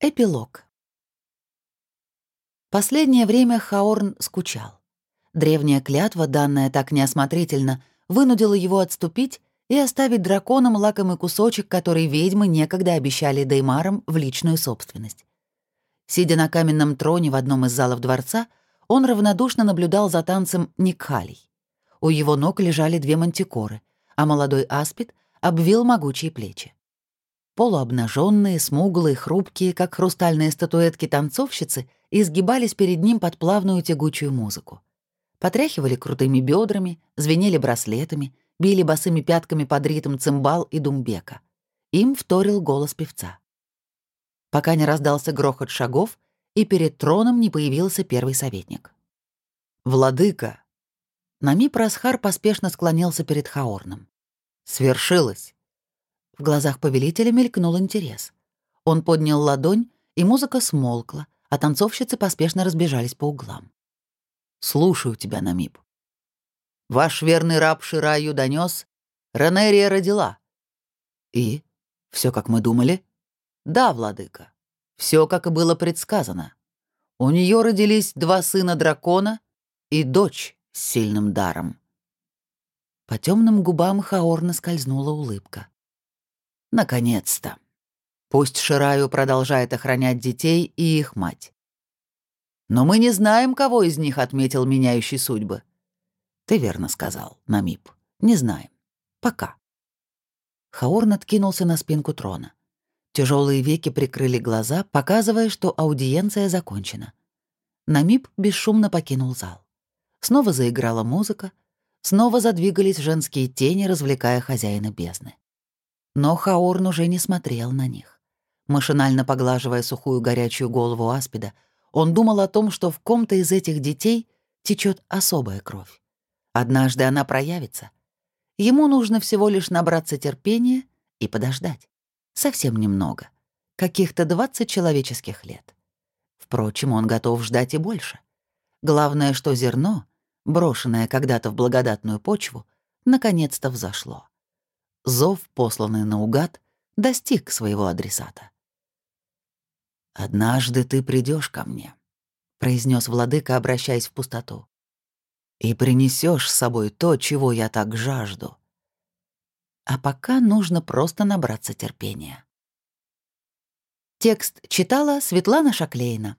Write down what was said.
Эпилог. Последнее время Хаорн скучал. Древняя клятва, данная так неосмотрительно, вынудила его отступить и оставить драконам лакомый кусочек, который ведьмы некогда обещали Деймарам в личную собственность. Сидя на каменном троне в одном из залов дворца, он равнодушно наблюдал за танцем Никхалей. У его ног лежали две мантикоры, а молодой аспид обвил могучие плечи. Полуобнаженные, смуглые, хрупкие, как хрустальные статуэтки танцовщицы, изгибались перед ним под плавную тягучую музыку. Потряхивали крутыми бедрами, звенели браслетами, били босыми пятками под ритм цимбал и думбека. Им вторил голос певца. Пока не раздался грохот шагов, и перед троном не появился первый советник. «Владыка!» Нами Прасхар поспешно склонился перед Хаорном. «Свершилось!» В глазах повелителя мелькнул интерес. Он поднял ладонь, и музыка смолкла, а танцовщицы поспешно разбежались по углам. «Слушаю тебя, Намиб. Ваш верный раб Шираю донес, Ранерия родила». «И? Все как мы думали?» «Да, владыка. Все как и было предсказано. У нее родились два сына дракона и дочь с сильным даром». По темным губам Хаорна скользнула улыбка. Наконец-то. Пусть Шираю продолжает охранять детей и их мать. Но мы не знаем, кого из них отметил меняющий судьбы. Ты верно сказал, Намип. Не знаем. Пока. Хаорн откинулся на спинку трона. Тяжелые веки прикрыли глаза, показывая, что аудиенция закончена. Намип бесшумно покинул зал. Снова заиграла музыка, снова задвигались женские тени, развлекая хозяина бездны. Но Хаорн уже не смотрел на них. Машинально поглаживая сухую горячую голову Аспида, он думал о том, что в ком-то из этих детей течет особая кровь. Однажды она проявится. Ему нужно всего лишь набраться терпения и подождать. Совсем немного. Каких-то 20 человеческих лет. Впрочем, он готов ждать и больше. Главное, что зерно, брошенное когда-то в благодатную почву, наконец-то взошло зов, посланный наугад, достиг своего адресата. «Однажды ты придешь ко мне», — произнес владыка, обращаясь в пустоту, «и принесешь с собой то, чего я так жажду. А пока нужно просто набраться терпения». Текст читала Светлана Шаклейна.